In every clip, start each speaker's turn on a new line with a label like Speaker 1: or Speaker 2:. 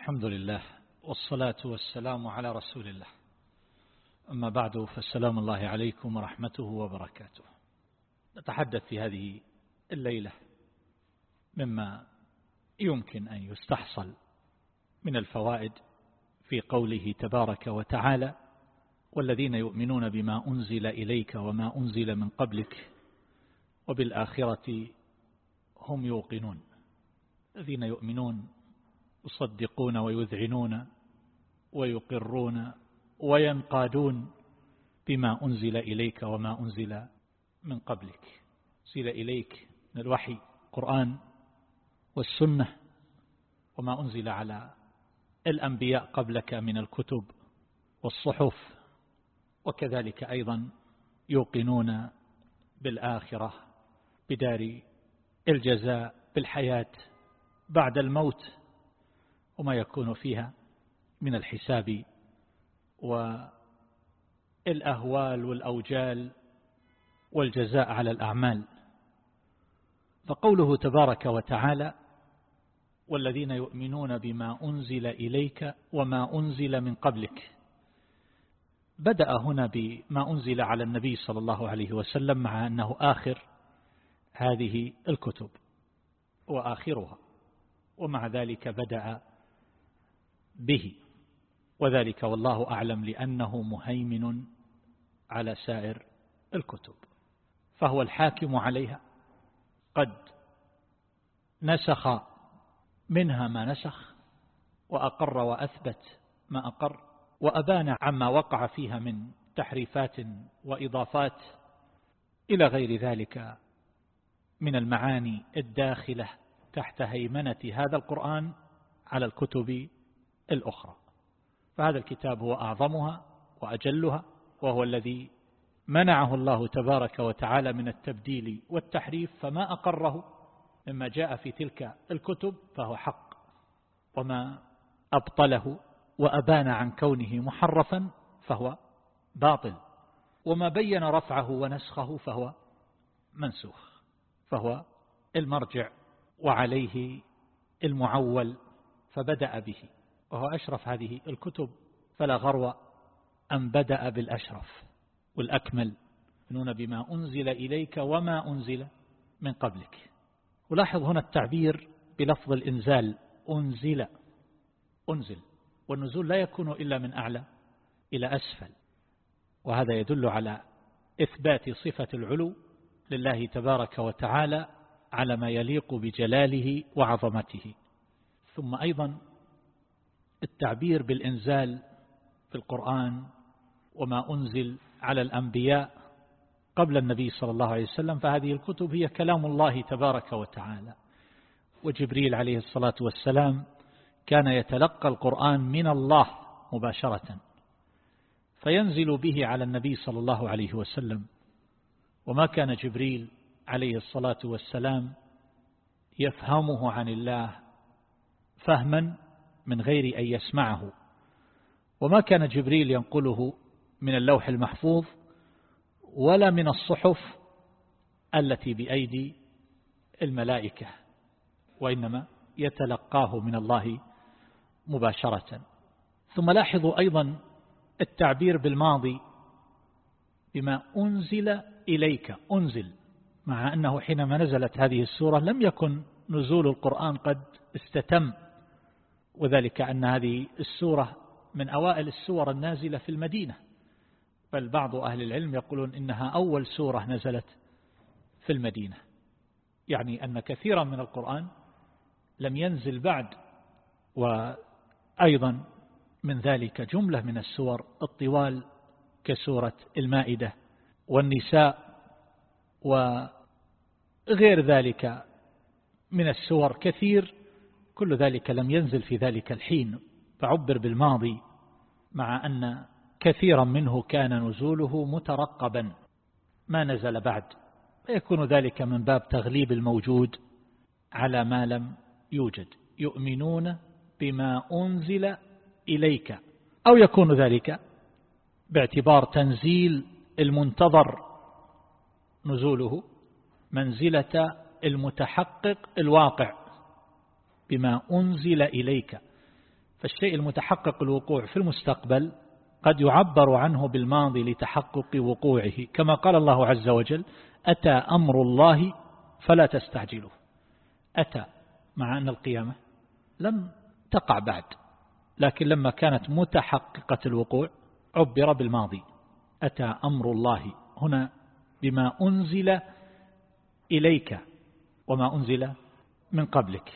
Speaker 1: الحمد لله والصلاة والسلام على رسول الله. أما بعد فالسلام الله عليكم ورحمته وبركاته. نتحدث في هذه الليلة مما يمكن أن يستحصل من الفوائد في قوله تبارك وتعالى والذين يؤمنون بما أنزل إليك وما أنزل من قبلك وبالآخرة هم يوقنون. الذين يؤمنون يصدقون ويذعنون ويقرون وينقادون بما أنزل إليك وما أنزل من قبلك. أنزل إليك من الوحي قرآن والسنة وما أنزل على الأنبياء قبلك من الكتب والصحف. وكذلك أيضا يوقنون بالآخرة بدار الجزاء بالحياة بعد الموت. وما يكون فيها من الحساب والأهوال والأوجال والجزاء على الأعمال. فقوله تبارك وتعالى والذين يؤمنون بما أنزل إليك وما أنزل من قبلك. بدأ هنا بما أنزل على النبي صلى الله عليه وسلم مع أنه آخر هذه الكتب وآخرها. ومع ذلك بدأ به. وذلك والله أعلم لأنه مهيمن على سائر الكتب. فهو الحاكم عليها. قد نسخ منها ما نسخ وأقر وأثبت ما أقر وأبان عما وقع فيها من تحريفات وإضافات إلى غير ذلك من المعاني الداخلة تحت هيمنة هذا القرآن على الكتب الأخرى. فهذا الكتاب هو أعظمها وأجلها وهو الذي منعه الله تبارك وتعالى من التبديل والتحريف فما أقره مما جاء في تلك الكتب فهو حق. وما أبطله وأبان عن كونه محرفا فهو باطل. وما بين رفعه ونسخه فهو منسوخ فهو المرجع وعليه المعول فبدأ به. وهو أشرف هذه الكتب فلا غرو أن بدأ بالأشرف والأكمل. يؤمنون بما أنزل إليك وما أنزل من قبلك. ولاحظ هنا التعبير بلفظ الإنزال أنزل أنزل. والنزول لا يكون إلا من أعلى إلى أسفل. وهذا يدل على إثبات صفة العلو لله تبارك وتعالى على ما يليق بجلاله وعظمته. ثم أيضا التعبير بالإنزال في القرآن وما أنزل على الأنبياء قبل النبي صلى الله عليه وسلم فهذه الكتب هي كلام الله تبارك وتعالى. وجبريل عليه الصلاة والسلام كان يتلقى القرآن من الله مباشرة فينزل به على النبي صلى الله عليه وسلم. وما كان جبريل عليه الصلاة والسلام يفهمه عن الله فهما من غير أن يسمعه. وما كان جبريل ينقله من اللوح المحفوظ ولا من الصحف التي بأيدي الملائكة وإنما يتلقاه من الله مباشرة. ثم لاحظوا أيضا التعبير بالماضي بما أنزل إليك. أنزل مع أنه حينما نزلت هذه السورة لم يكن نزول القرآن قد استتم. وذلك أن هذه السورة من أوائل السور النازلة في المدينة. بل بعض أهل العلم يقولون إنها أول سورة نزلت في المدينة. يعني أن كثيرا من القرآن لم ينزل بعد وأيضا من ذلك جملة من السور الطوال كسورة المائدة والنساء وغير ذلك من السور كثير كل ذلك لم ينزل في ذلك الحين فعبر بالماضي مع أن كثيرا منه كان نزوله مترقبا ما نزل بعد. فيكون ذلك من باب تغليب الموجود على ما لم يوجد. يؤمنون بما أنزل إليك. أو يكون ذلك باعتبار تنزيل المنتظر نزوله منزلة المتحقق الواقع. بما أنزل إليك. فالشيء المتحقق الوقوع في المستقبل قد يعبر عنه بالماضي لتحقق وقوعه. كما قال الله عز وجل أتى أمر الله فلا تستعجلوه. أتى مع أن القيامة لم تقع بعد لكن لما كانت متحققة الوقوع عبر بالماضي. أتى أمر الله هنا بما أنزل إليك وما أنزل من قبلك.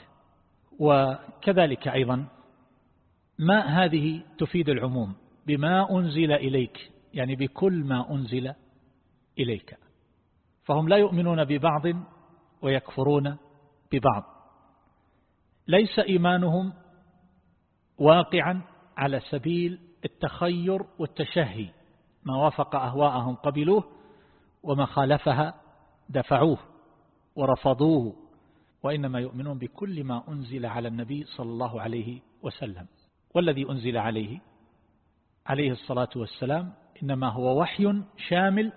Speaker 1: وكذلك أيضا ما هذه تفيد العموم بما أنزل إليك؟ يعني بكل ما أنزل إليك. فهم لا يؤمنون ببعض ويكفرون ببعض. ليس إيمانهم واقعا على سبيل التخير والتشهي. ما وافق أهواءهم قبلوه وما خالفها دفعوه ورفضوه. وإنما يؤمنون بكل ما أنزل على النبي صلى الله عليه وسلم. والذي أنزل عليه؟ عليه الصلاة والسلام. إنما هو وحي شامل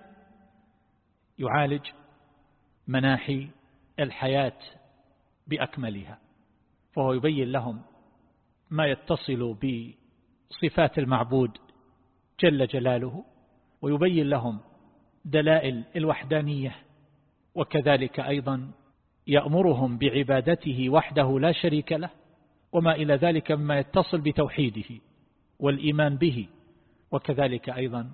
Speaker 1: يعالج مناحي الحياة بأكملها. فهو يبين لهم ما يتصل بصفات المعبود جل جلاله ويبين لهم دلائل الوحدانية وكذلك أيضا يأمرهم بعبادته وحده لا شريك له وما إلى ذلك مما يتصل بتوحيده والإيمان به وكذلك أيضا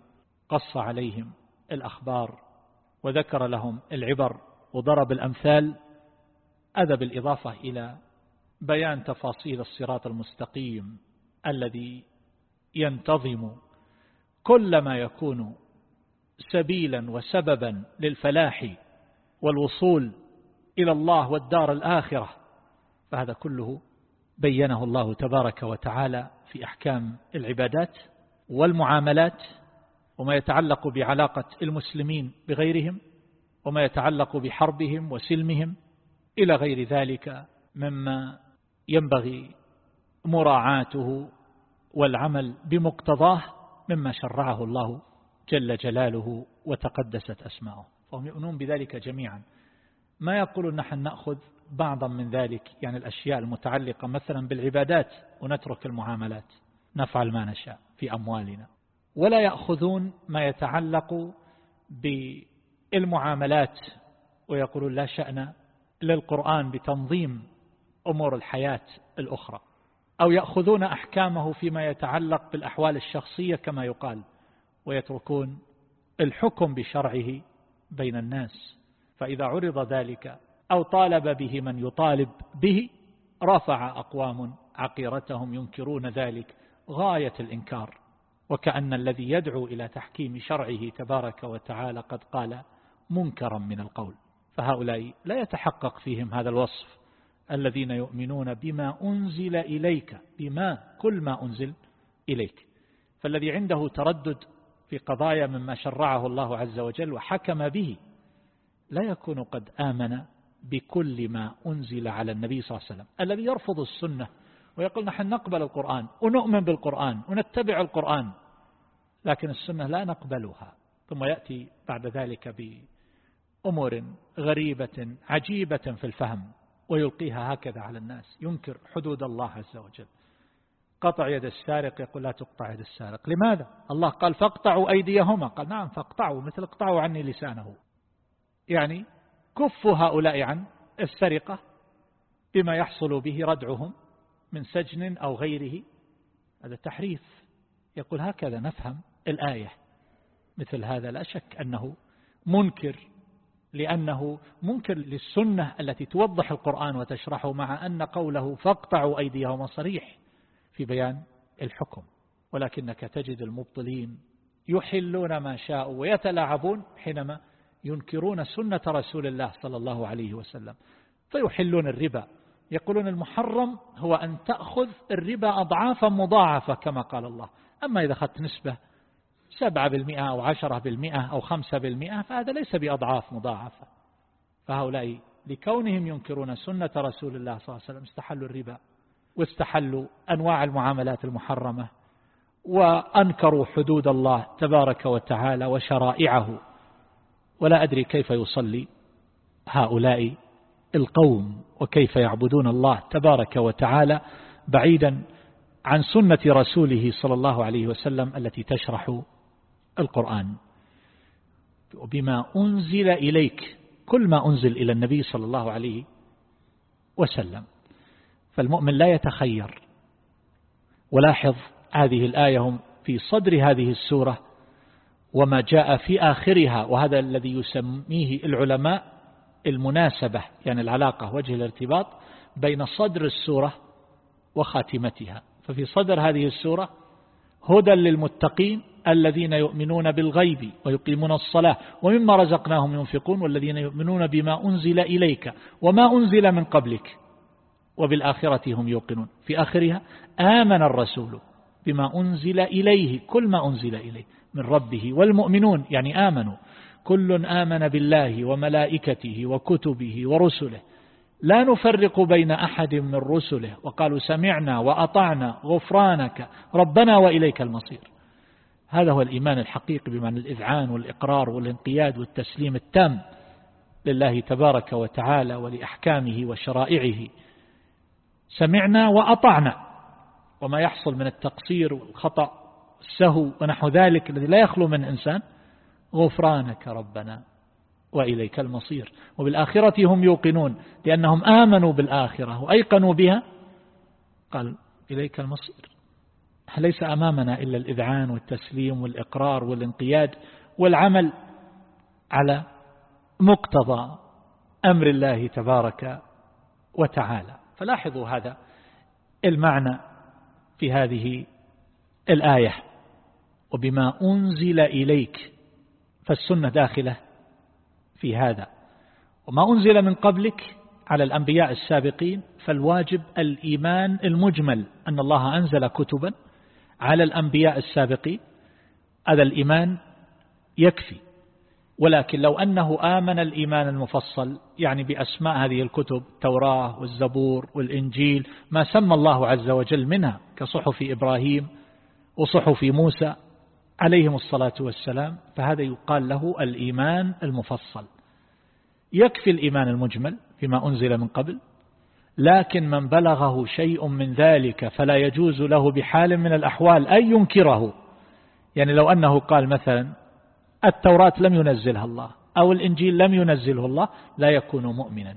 Speaker 1: قص عليهم الأخبار وذكر لهم العبر وضرب الأمثال هذا بالإضافة إلى بيان تفاصيل الصراط المستقيم الذي ينتظم كل ما يكون سبيلا وسببا للفلاح والوصول إلى الله والدار الآخرة. فهذا كله بينه الله تبارك وتعالى في أحكام العبادات والمعاملات وما يتعلق بعلاقة المسلمين بغيرهم وما يتعلق بحربهم وسلمهم إلى غير ذلك مما ينبغي مراعاته والعمل بمقتضاه مما شرعه الله جل جلاله وتقدست أسماؤه. فهم يؤمنون بذلك جميعا. ما يقولون نحن نأخذ بعضا من ذلك يعني الأشياء المتعلقة مثلا بالعبادات ونترك المعاملات نفعل ما نشاء في أموالنا. ولا يأخذون ما يتعلق بالمعاملات ويقولون لا شأن للقرآن بتنظيم أمور الحياة الأخرى. أو يأخذون أحكامه فيما يتعلق بالأحوال الشخصية كما يقال ويتركون الحكم بشرعه بين الناس. فإذا عرض ذلك أو طالب به من يطالب به رفع أقوام عقيرتهم ينكرون ذلك غاية الإنكار. وكأن الذي يدعو إلى تحكيم شرعه تبارك وتعالى قد قال منكرا من القول. فهؤلاء لا يتحقق فيهم هذا الوصف. الذين يؤمنون بما أنزل إليك بما كل ما أنزل إليك. فالذي عنده تردد في قضايا مما شرعه الله عز وجل وحكم به لا يكون قد آمن بكل ما أنزل على النبي صلى الله عليه وسلم. الذي يرفض السنة ويقول نحن نقبل القرآن ونؤمن بالقرآن ونتبع القرآن لكن السنة لا نقبلها. ثم يأتي بعد ذلك بأمور غريبة عجيبة في الفهم ويلقيها هكذا على الناس. ينكر حدود الله عز وجل. قطع يد السارق يقول لا تقطع يد السارق. لماذا؟ الله قال فاقطعوا أيديهما. قال نعم فاقطعوا مثل اقطعوا عني لسانه. يعني كفوا هؤلاء عن السرقة بما يحصل به ردعهم من سجن أو غيره. هذا تحريف. يقول هكذا نفهم الآية. مثل هذا لا شك أنه منكر لأنه منكر للسنة التي توضح القرآن وتشرحه مع أن قوله فاقطعوا أيديهم صريح في بيان الحكم. ولكنك تجد المبطلين يحلون ما شاءوا ويتلاعبون حينما ينكرون سنة رسول الله صلى الله عليه وسلم فيحلون الربا. يقولون المحرم هو أن تأخذ الربا أضعافا مضاعفة كما قال الله. أما إذا أخذت نسبة سبعة بالمئة أو عشرة بالمئة أو خمسة بالمئة فهذا ليس بأضعاف مضاعفة. فهؤلاء لكونهم ينكرون سنة رسول الله صلى الله عليه وسلم استحلوا الربا واستحلوا أنواع المعاملات المحرمة وأنكروا حدود الله تبارك وتعالى وشرائعه. ولا أدري كيف يصلي هؤلاء القوم وكيف يعبدون الله تبارك وتعالى بعيدا عن سنة رسوله صلى الله عليه وسلم التي تشرح القرآن. وبما أنزل إليك كل ما أنزل إلى النبي صلى الله عليه وسلم. فالمؤمن لا يتخير. ولاحظ هذه الآية هم في صدر هذه السورة وما جاء في آخرها وهذا الذي يسميه العلماء المناسبة يعني العلاقة وجه الارتباط بين صدر السورة وخاتمتها. ففي صدر هذه السورة هدى للمتقين الذين يؤمنون بالغيب ويقيمون الصلاة ومما رزقناهم ينفقون والذين يؤمنون بما أنزل إليك وما أنزل من قبلك وبالآخرة هم يوقنون. في آخرها آمن الرسول بما أنزل إليه كل ما أنزل إليه. من ربه والمؤمنون يعني آمنوا. كل آمن بالله وملائكته وكتبه ورسله. لا نفرق بين أحد من رسله. وقالوا سمعنا وأطعنا غفرانك. ربنا وإليك المصير. هذا هو الإيمان الحقيقي بمعنى الإذعان والإقرار والانقياد والتسليم التام لله تبارك وتعالى ولأحكامه وشرائعه. سمعنا وأطعنا. وما يحصل من التقصير والخطأ السهو ونحو ذلك الذي لا يخلو من إنسان غفرانك ربنا وإليك المصير. وبالآخرة هم يوقنون لأنهم آمنوا بالآخرة وأيقنوا بها. قال إليك المصير. ليس أمامنا إلا الإذعان والتسليم والإقرار والانقياد والعمل على مقتضى أمر الله تبارك وتعالى. فلاحظوا هذا المعنى في هذه الآية. وبما أنزل إليك فالسنة داخلة في هذا. وما أنزل من قبلك على الأنبياء السابقين فالواجب الإيمان المجمل أن الله أنزل كتبا على الأنبياء السابقين. هذا الإيمان يكفي. ولكن لو أنه آمن الإيمان المفصل يعني بأسماء هذه الكتب التوراة والزبور والإنجيل ما سمى الله عز وجل منها كصحف إبراهيم وصحف موسى عليهم الصلاة والسلام فهذا يقال له الإيمان المفصل. يكفي الإيمان المجمل فيما أنزل من قبل لكن من بلغه شيء من ذلك فلا يجوز له بحال من الأحوال أن ينكره. يعني لو أنه قال مثلا التوراة لم ينزلها الله أو الإنجيل لم ينزله الله لا يكون مؤمنا.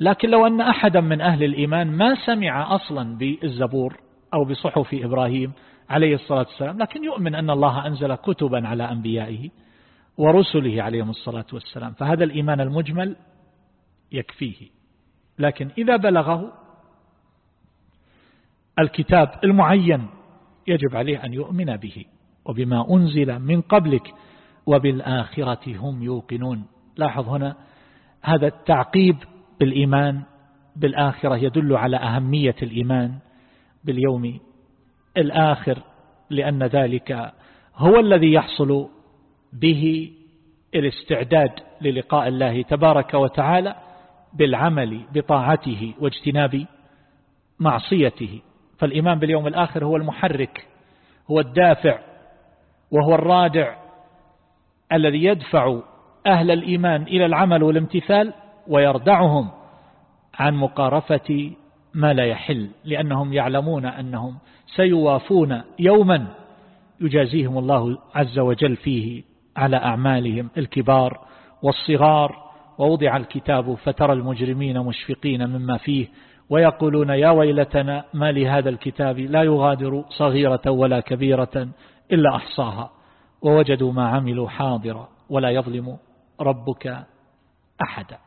Speaker 1: لكن لو أن أحدا من أهل الإيمان ما سمع أصلا بالزبور أو بصحف إبراهيم عليه الصلاة والسلام لكن يؤمن أن الله أنزل كتبا على أنبيائه ورسله عليهم الصلاة والسلام فهذا الإيمان المجمل يكفيه. لكن إذا بلغه الكتاب المعين يجب عليه أن يؤمن به وبما أنزل من قبلك وبالآخرة هم يوقنون. لاحظ هنا هذا التعقيب بالإيمان بالآخرة يدل على أهمية الإيمان باليوم الآخر لأن ذلك هو الذي يحصل به الاستعداد للقاء الله تبارك وتعالى بالعمل بطاعته واجتناب معصيته. فالإيمان باليوم الآخر هو المحرك هو الدافع وهو الرادع الذي يدفع أهل الإيمان إلى العمل والامتثال ويردعهم عن مقارفة ما لا يحل لأنهم يعلمون أنهم سيوافون يوما يجازيهم الله عز وجل فيه على أعمالهم الكبار والصغار. ووضع الكتاب فترى المجرمين مشفقين مما فيه ويقولون يا ويلتنا ما لهذا الكتاب لا يغادر صغيرة ولا كبيرة إلا أحصاها. ووجدوا ما عملوا حاضرا ولا يظلم ربك أحدا.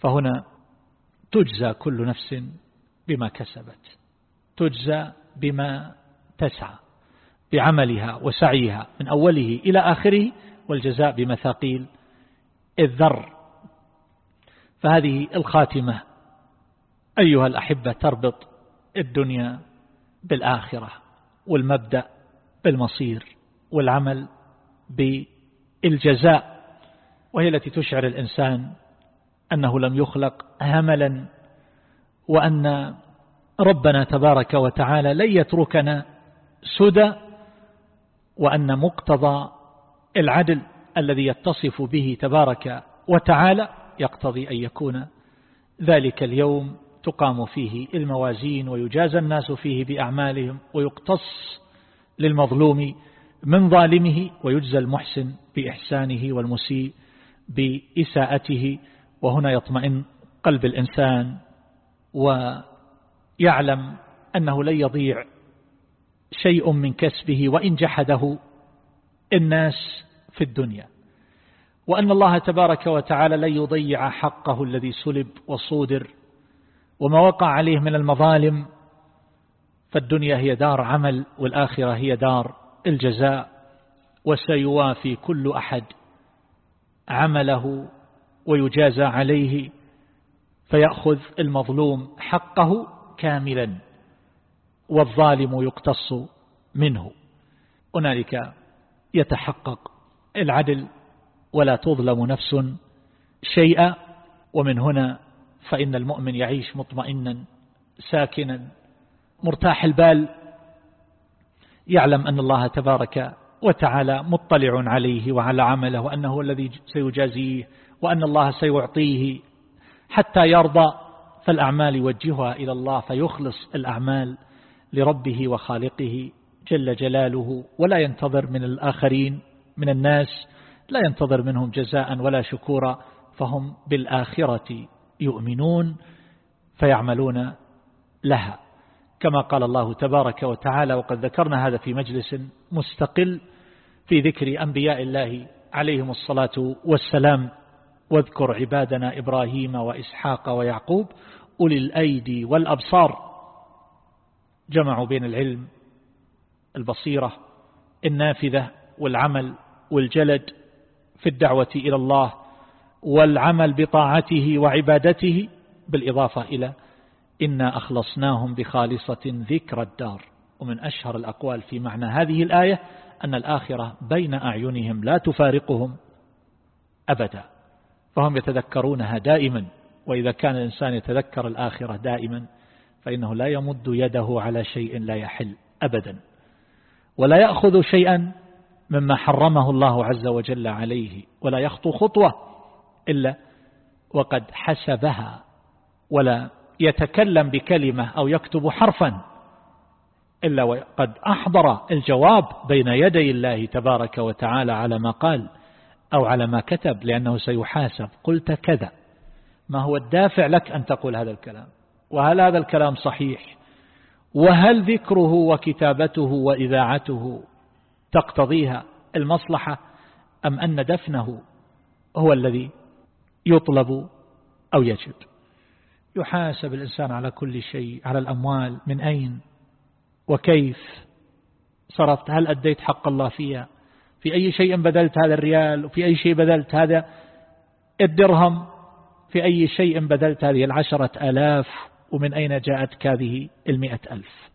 Speaker 1: فهنا تجزى كل نفس بما كسبت تجزى بما تسعى بعملها وسعيها من أوله إلى آخره والجزاء بمثاقيل الذر. فهذه الخاتمة أيها الأحبة تربط الدنيا بالآخرة والمبدأ بالمصير والعمل بالجزاء. وهي التي تشعر الإنسان أنه لم يخلق هملا وأن ربنا تبارك وتعالى لن يتركنا سدى وأن مقتضى العدل الذي يتصف به تبارك وتعالى يقتضي أن يكون ذلك اليوم تقام فيه الموازين ويجازى الناس فيه بأعمالهم ويقتص للمظلوم من ظالمه ويجزى المحسن بإحسانه والمسيء بإساءته. وهنا يطمئن قلب الإنسان ويعلم أنه لن يضيع شيء من كسبه وإن جحده الناس في الدنيا. وأن الله تبارك وتعالى لن يضيع حقه الذي سلب وصودر وما وقع عليه من المظالم فالدنيا هي دار عمل والآخرة هي دار الجزاء وسيوافي كل أحد عمله ويجازى عليه فيأخذ المظلوم حقه كاملا والظالم يقتص منه. هنالك يتحقق العدل ولا تظلم نفس شيئا. ومن هنا فإن المؤمن يعيش مطمئنا ساكنا مرتاح البال. يعلم أن الله تبارك وتعالى مطلع عليه وعلى عمله وأنه الذي سيجازيه وأن الله سيعطيه حتى يرضى فالأعمال يوجهها إلى الله فيخلص الأعمال لربه وخالقه جل جلاله ولا ينتظر من الآخرين من الناس لا ينتظر منهم جزاء ولا شكورا فهم بالآخرة يؤمنون فيعملون لها. كما قال الله تبارك وتعالى وقد ذكرنا هذا في مجلس مستقل في ذكر أنبياء الله عليهم الصلاة والسلام واذكر عبادنا إبراهيم وإسحاق ويعقوب أولي الأيدي والأبصار. جمعوا بين العلم البصيرة النافذة والعمل والجلد في الدعوة إلى الله والعمل بطاعته وعبادته بالإضافة إلى إنا أخلصناهم بخالصة ذكر الدار. ومن أشهر الأقوال في معنى هذه الآية أن الآخرة بين أعينهم لا تفارقهم أبدا. فهم يتذكرونها دائما وإذا كان الإنسان يتذكر الآخرة دائما فإنه لا يمد يده على شيء لا يحل أبدا. ولا يأخذ شيئا مما حرمه الله عز وجل عليه ولا يخطو خطوة إلا وقد حسبها ولا يتكلم بكلمة أو يكتب حرفا إلا وقد أحضر الجواب بين يدي الله تبارك وتعالى على ما قال. أو على ما كتب لأنه سيحاسب. قلت كذا. ما هو الدافع لك أن تقول هذا الكلام؟ وهل هذا الكلام صحيح؟ وهل ذكره وكتابته وإذاعته تقتضيها المصلحة أم أن دفنه هو الذي يطلب أو يجب يحاسب الإنسان على كل شيء على الأموال من أين؟ وكيف؟ صرفت هل أديت حق الله فيها؟ في أي شيء بذلت هذا الريال وفي أي شيء بذلت هذا الدرهم في أي شيء بذلت هذه العشرة ألاف ومن أين جاءتك هذه المئة ألف؟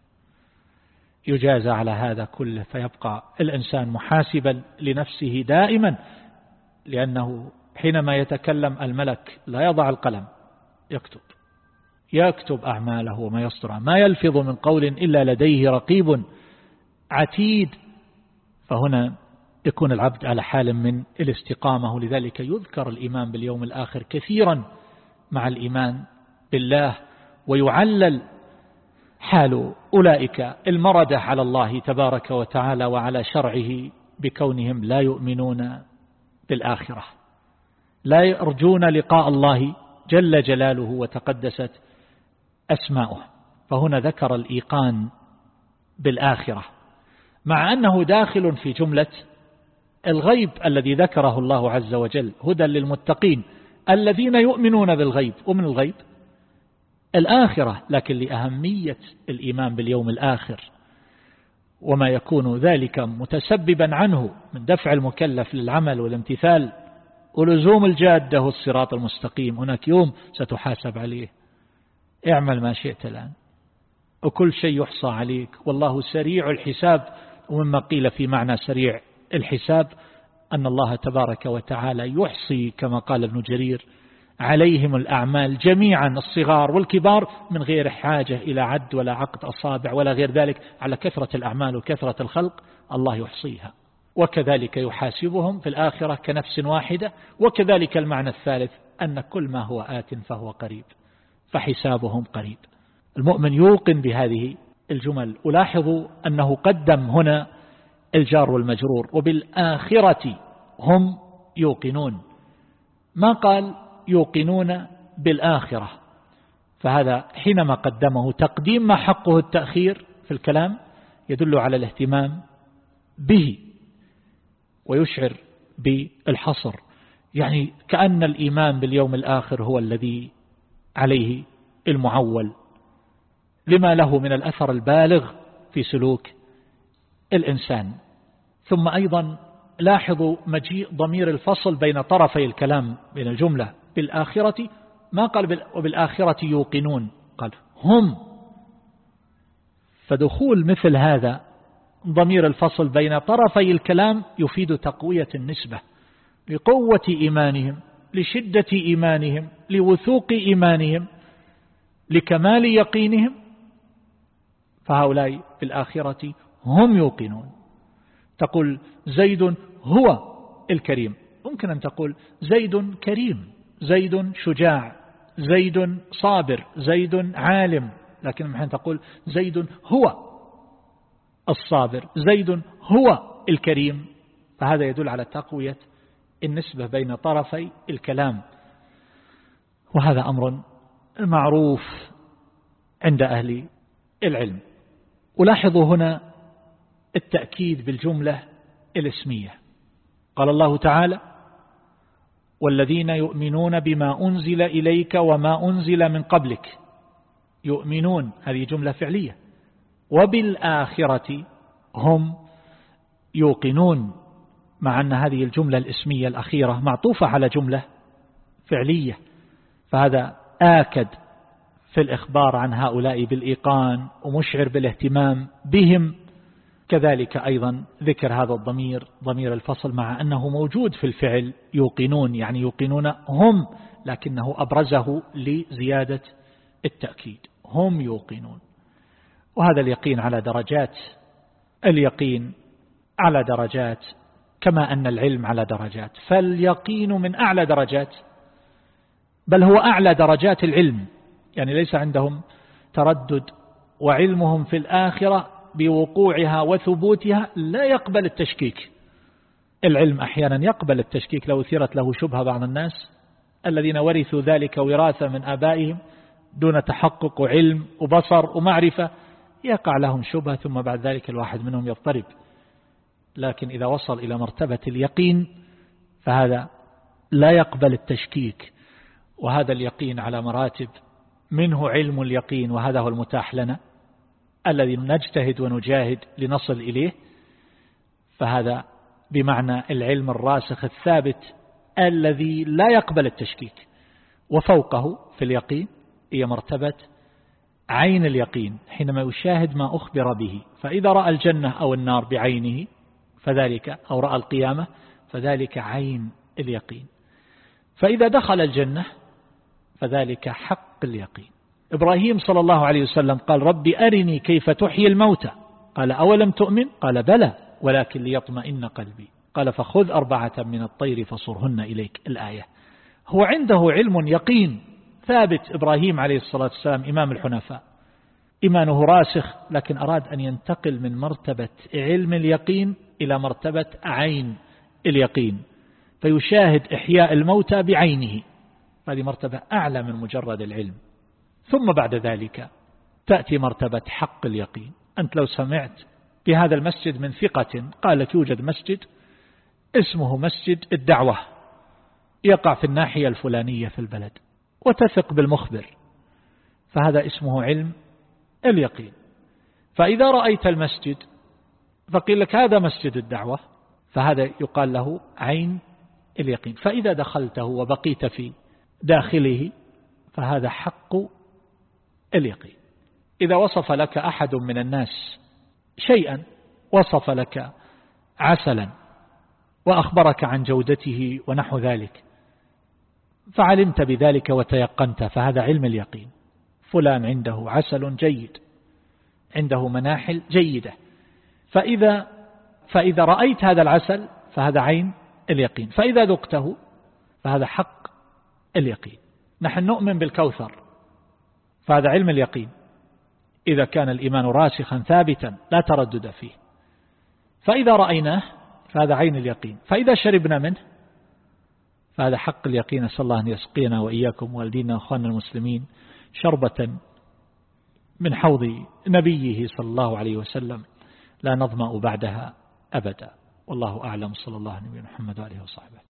Speaker 1: يجازى على هذا كله فيبقى الإنسان محاسبا لنفسه دائما لأنه حينما يتكلم الملك لا يضع القلم يكتب. يكتب أعماله وما يصدر ما يلفظ من قول إلا لديه رقيب عتيد. فهنا يكون العبد على حال من الاستقامة ولذلك يذكر الإيمان باليوم الآخر كثيرا مع الإيمان بالله ويعلل حال أولئك المردة على الله تبارك وتعالى وعلى شرعه بكونهم لا يؤمنون بالآخرة. لا يرجون لقاء الله جل جلاله وتقدست أسماؤه. فهنا ذكر الإيقان بالآخرة. مع أنه داخل في جملة الغيب الذي ذكره الله عز وجل هدى للمتقين الذين يؤمنون بالغيب. ومن الغيب؟ الآخرة لكن لأهمية الإيمان باليوم الآخر. وما يكون ذلك متسببا عنه من دفع المكلف للعمل والامتثال. ولزوم الجادة والصراط المستقيم. هناك يوم ستحاسب عليه. اعمل ما شئت الآن. وكل شيء يحصى عليك. والله سريع الحساب. ومما قيل في معنى سريع الحساب أن الله تبارك وتعالى يحصي كما قال ابن جرير عليهم الأعمال جميعا الصغار والكبار من غير حاجة إلى عد ولا عقد أصابع ولا غير ذلك على كثرة الأعمال وكثرة الخلق الله يحصيها. وكذلك يحاسبهم في الآخرة كنفس واحدة وكذلك المعنى الثالث أن كل ما هو آت فهو قريب فحسابهم قريب. المؤمن يوقن بهذه الجمل. ألاحظ أنه قدم هنا الجار والمجرور وبالآخرة هم يوقنون. ما قال يوقنون بالآخرة؟ فهذا حينما قدمه تقديم ما حقه التأخير في الكلام يدل على الاهتمام به ويشعر بالحصر. يعني كأن الإيمان باليوم الآخر هو الذي عليه المعول. لما له من الأثر البالغ في سلوك الإنسان. ثم أيضا لاحظوا مجيء ضمير الفصل بين طرفي الكلام بين الجملة بالآخرة. ما قال وبالآخرة يوقنون. قال هم. فدخول مثل هذا ضمير الفصل بين طرفي الكلام يفيد تقوية النسبة لقوة إيمانهم لشدة إيمانهم لوثوق إيمانهم لكمال يقينهم. فهؤلاء في الآخرة هم يوقنون. تقول زيد هو الكريم. ممكن أن تقول زيد كريم زيد شجاع زيد صابر زيد عالم. لكن محين تقول زيد هو الصابر زيد هو الكريم فهذا يدل على تقوية النسبة بين طرفي الكلام. وهذا أمر معروف عند أهل العلم. ألاحظ هنا التأكيد بالجملة الاسمية. قال الله تعالى والذين يؤمنون بما أنزل إليك وما أنزل من قبلك. يؤمنون هذه جملة فعلية. وبالآخرة هم يوقنون مع أن هذه الجملة الاسمية الأخيرة معطوفة على جملة فعلية. فهذا آكد في الإخبار عن هؤلاء بالإيقان ومشعر بالاهتمام بهم. كذلك أيضا ذكر هذا الضمير ضمير الفصل مع أنه موجود في الفعل يوقنون يعني يوقنون هم لكنه أبرزه لزيادة التأكيد. هم يوقنون. وهذا اليقين على درجات اليقين على درجات كما أن العلم على درجات. فاليقين من أعلى درجات بل هو أعلى درجات العلم. يعني ليس عندهم تردد وعلمهم في الآخرة بوقوعها وثبوتها لا يقبل التشكيك. العلم أحيانا يقبل التشكيك لو ثيرت له شبهة بعض الناس الذين ورثوا ذلك وراثة من آبائهم دون تحقق علم وبصر ومعرفة يقع لهم شبهة ثم بعد ذلك الواحد منهم يضطرب. لكن إذا وصل إلى مرتبة اليقين فهذا لا يقبل التشكيك. وهذا اليقين على مراتب منه علم اليقين وهذا هو المتاح لنا. الذي نجتهد ونجاهد لنصل إليه فهذا بمعنى العلم الراسخ الثابت الذي لا يقبل التشكيك وفوقه في اليقين هي مرتبة عين اليقين حينما يشاهد ما أخبر به فإذا رأى الجنة أو النار بعينه فذلك أو رأى القيامة فذلك عين اليقين. فإذا دخل الجنة فذلك حق اليقين. إبراهيم صلى الله عليه وسلم قال ربي أرني كيف تحيي الموتى. قال أولم تؤمن؟ قال بلى ولكن ليطمئن قلبي. قال فخذ أربعة من الطير فصرهن إليك. الآية. هو عنده علم يقين. ثابت إبراهيم عليه الصلاة والسلام إمام الحنفاء. إيمانه راسخ لكن أراد أن ينتقل من مرتبة علم اليقين إلى مرتبة عين اليقين فيشاهد إحياء الموتى بعينه. هذه مرتبة أعلى من مجرد العلم. ثم بعد ذلك تأتي مرتبة حق اليقين. أنت لو سمعت بهذا المسجد من ثقة قال لك يوجد مسجد اسمه مسجد الدعوة يقع في الناحية الفلانية في البلد وتثق بالمخبر فهذا اسمه علم اليقين. فإذا رأيت المسجد فقيل لك هذا مسجد الدعوة فهذا يقال له عين اليقين. فإذا دخلته وبقيت في داخله فهذا حق اليقين. إذا وصف لك أحد من الناس شيئا وصف لك عسلا وأخبرك عن جودته ونحو ذلك فعلمت بذلك وتيقنت فهذا علم اليقين. فلان عنده عسل جيد عنده مناحل جيدة. فإذا, فإذا رأيت هذا العسل فهذا عين اليقين. فإذا ذقته فهذا حق اليقين. نحن نؤمن بالكوثر. فهذا علم اليقين. إذا كان الإيمان راسخا ثابتا لا تردد فيه. فإذا رأيناه فهذا عين اليقين. فإذا شربنا منه فهذا حق اليقين. أسأل الله أن يسقينا وإياكم والدينا أخواننا المسلمين شربة من حوض نبيه صلى الله عليه وسلم. لا نظمأ بعدها أبدا. والله أعلم. صلى الله عليه محمد وعليه وصحبه.